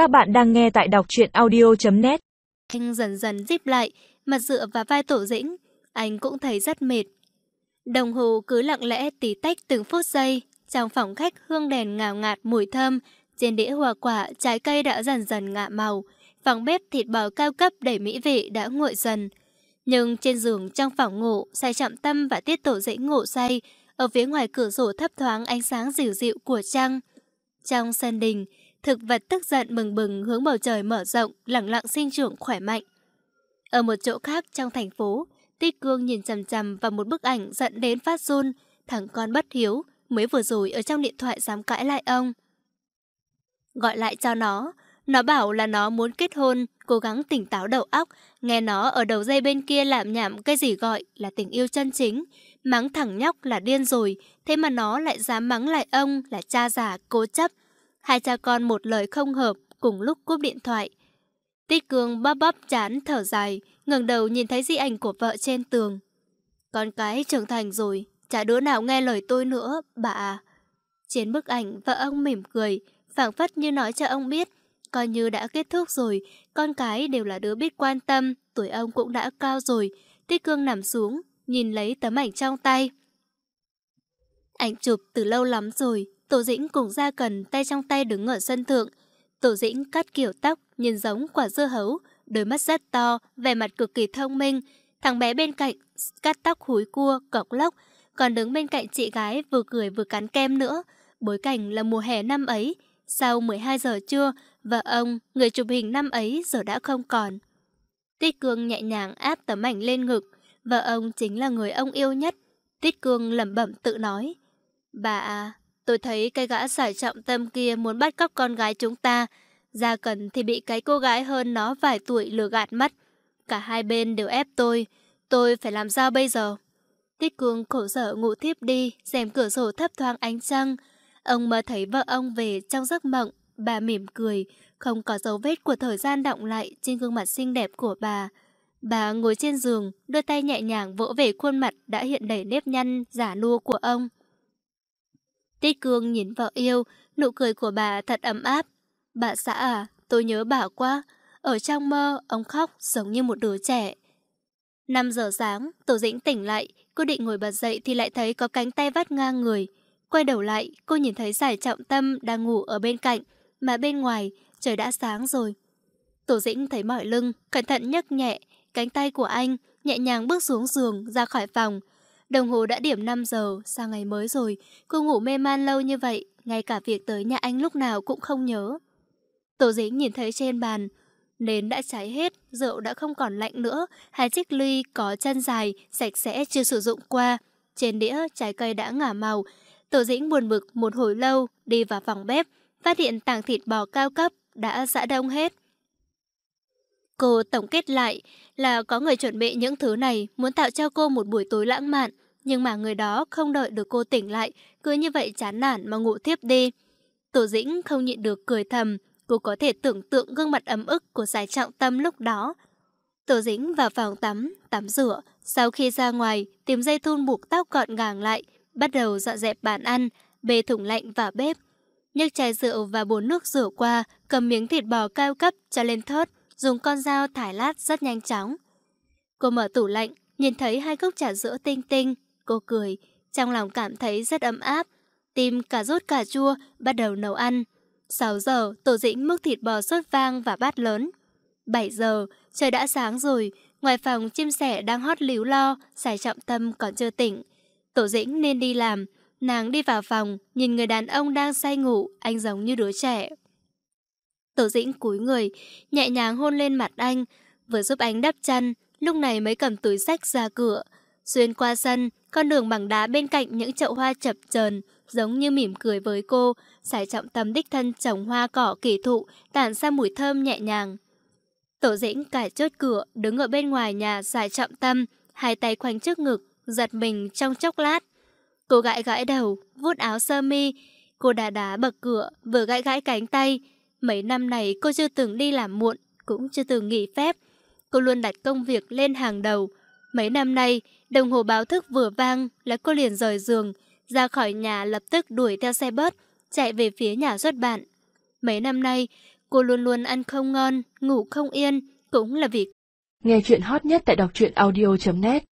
Các bạn đang nghe tại đọc truyện audio.net Anh dần dần díp lại, mặt dựa vào vai tổ dĩnh. Anh cũng thấy rất mệt. Đồng hồ cứ lặng lẽ tí tách từng phút giây. Trong phòng khách hương đèn ngào ngạt mùi thơm. Trên đĩa hoa quả, trái cây đã dần dần ngạ màu. Phòng bếp thịt bò cao cấp đầy mỹ vị đã nguội dần. Nhưng trên giường trong phòng ngủ, say chậm tâm và tiết tổ dĩnh ngủ say. Ở phía ngoài cửa sổ thấp thoáng ánh sáng dịu dịu của trăng. Trong sân đình, thực vật tức giận bừng bừng hướng bầu trời mở rộng, lẳng lặng sinh trưởng khỏe mạnh. Ở một chỗ khác trong thành phố, Tích Cương nhìn chằm chằm vào một bức ảnh giận đến phát run, thằng con bất hiếu, mới vừa rồi ở trong điện thoại dám cãi lại ông. Gọi lại cho nó, nó bảo là nó muốn kết hôn, cố gắng tỉnh táo đầu óc, nghe nó ở đầu dây bên kia làm nhảm cái gì gọi là tình yêu chân chính, mắng thẳng nhóc là điên rồi, thế mà nó lại dám mắng lại ông là cha già cố chấp. Hai cha con một lời không hợp, cùng lúc cúp điện thoại. Tích Cương bắp bắp chán thở dài, ngẩng đầu nhìn thấy di ảnh của vợ trên tường. Con cái trưởng thành rồi, chả đứa nào nghe lời tôi nữa, bà à. Trên bức ảnh, vợ ông mỉm cười, phảng phất như nói cho ông biết, coi như đã kết thúc rồi, con cái đều là đứa biết quan tâm, tuổi ông cũng đã cao rồi. Tích Cương nằm xuống, nhìn lấy tấm ảnh trong tay. Ảnh chụp từ lâu lắm rồi, Tổ Dĩnh cùng Gia Cần tay trong tay đứng ở sân thượng. Tổ Dĩnh cắt kiểu tóc, nhìn giống quả dưa hấu, đôi mắt rất to, vẻ mặt cực kỳ thông minh. Thằng bé bên cạnh cắt tóc húi cua, cọc lóc, còn đứng bên cạnh chị gái vừa cười vừa cắn kem nữa. Bối cảnh là mùa hè năm ấy, sau 12 giờ trưa, vợ ông, người chụp hình năm ấy giờ đã không còn. Tích Cương nhẹ nhàng áp tấm ảnh lên ngực, vợ ông chính là người ông yêu nhất. Tích Cương lẩm bẩm tự nói. Bà à, tôi thấy cái gã giải trọng tâm kia muốn bắt cóc con gái chúng ta. Gia Cần thì bị cái cô gái hơn nó vài tuổi lừa gạt mất. Cả hai bên đều ép tôi. Tôi phải làm sao bây giờ? Tích Cương khổ sở ngủ thiếp đi, rèm cửa sổ thấp thoáng ánh trăng. Ông mơ thấy vợ ông về trong giấc mộng. Bà mỉm cười, không có dấu vết của thời gian động lại trên gương mặt xinh đẹp của bà. Bà ngồi trên giường, đưa tay nhẹ nhàng vỗ về khuôn mặt đã hiện đầy nếp nhăn, giả nua của ông. Tích Cương nhìn vào yêu, nụ cười của bà thật ấm áp. Bà xã à, tôi nhớ bà quá. Ở trong mơ, ông khóc giống như một đứa trẻ. 5 giờ sáng, Tổ Dĩnh tỉnh lại, cô định ngồi bật dậy thì lại thấy có cánh tay vắt ngang người. Quay đầu lại, cô nhìn thấy giải trọng tâm đang ngủ ở bên cạnh, mà bên ngoài, trời đã sáng rồi. Tổ Dĩnh thấy mỏi lưng, cẩn thận nhấc nhẹ, cánh tay của anh, nhẹ nhàng bước xuống giường, ra khỏi phòng. Đồng hồ đã điểm 5 giờ, sang ngày mới rồi, cô ngủ mê man lâu như vậy, ngay cả việc tới nhà anh lúc nào cũng không nhớ. Tổ Dĩnh nhìn thấy trên bàn, nến đã cháy hết, rượu đã không còn lạnh nữa, hai chiếc ly có chân dài, sạch sẽ chưa sử dụng qua. Trên đĩa, trái cây đã ngả màu. Tổ Dĩnh buồn bực một hồi lâu, đi vào phòng bếp, phát hiện tảng thịt bò cao cấp đã giã đông hết. Cô tổng kết lại là có người chuẩn bị những thứ này muốn tạo cho cô một buổi tối lãng mạn, nhưng mà người đó không đợi được cô tỉnh lại, cứ như vậy chán nản mà ngủ tiếp đi. Tổ dĩnh không nhịn được cười thầm, cô có thể tưởng tượng gương mặt ấm ức của giải trọng tâm lúc đó. Tổ dĩnh vào phòng tắm, tắm rửa, sau khi ra ngoài, tìm dây thun buộc tóc gọn gàng lại, bắt đầu dọn dẹp bàn ăn, bê thùng lạnh vào bếp. nhấc chai rượu và bồn nước rửa qua, cầm miếng thịt bò cao cấp cho lên thớt, dùng con dao thải lát rất nhanh chóng. Cô mở tủ lạnh, nhìn thấy hai cốc trà sữa tinh tinh, cô cười, trong lòng cảm thấy rất ấm áp. Tim cả rốt cà chua, bắt đầu nấu ăn. 6 giờ, tổ dĩnh múc thịt bò sốt vang và bát lớn. 7 giờ, trời đã sáng rồi, ngoài phòng chim sẻ đang hót líu lo, xài trọng tâm còn chưa tỉnh. Tổ dĩnh nên đi làm, nàng đi vào phòng, nhìn người đàn ông đang say ngủ, anh giống như đứa trẻ. Tổ dĩnh cúi người, nhẹ nhàng hôn lên mặt anh, vừa giúp anh đắp chăn, lúc này mới cầm túi sách ra cửa. Xuyên qua sân, con đường bằng đá bên cạnh những chậu hoa chập chờn giống như mỉm cười với cô, sải trọng tâm đích thân trồng hoa cỏ kỳ thụ, tản ra mùi thơm nhẹ nhàng. Tổ dĩnh cải chốt cửa, đứng ở bên ngoài nhà giải trọng tâm, hai tay khoanh trước ngực, giật mình trong chốc lát. Cô gãi gãi đầu, vuốt áo sơ mi, cô đá đá bậc cửa, vừa gãi gãi cánh tay. Mấy năm này cô chưa từng đi làm muộn, cũng chưa từng nghỉ phép. Cô luôn đặt công việc lên hàng đầu. Mấy năm nay, đồng hồ báo thức vừa vang là cô liền rời giường, ra khỏi nhà lập tức đuổi theo xe bớt, chạy về phía nhà xuất bản. Mấy năm nay, Cô luôn luôn ăn không ngon, ngủ không yên, cũng là vì Nghe chuyện hot nhất tại đọc truyện audio.net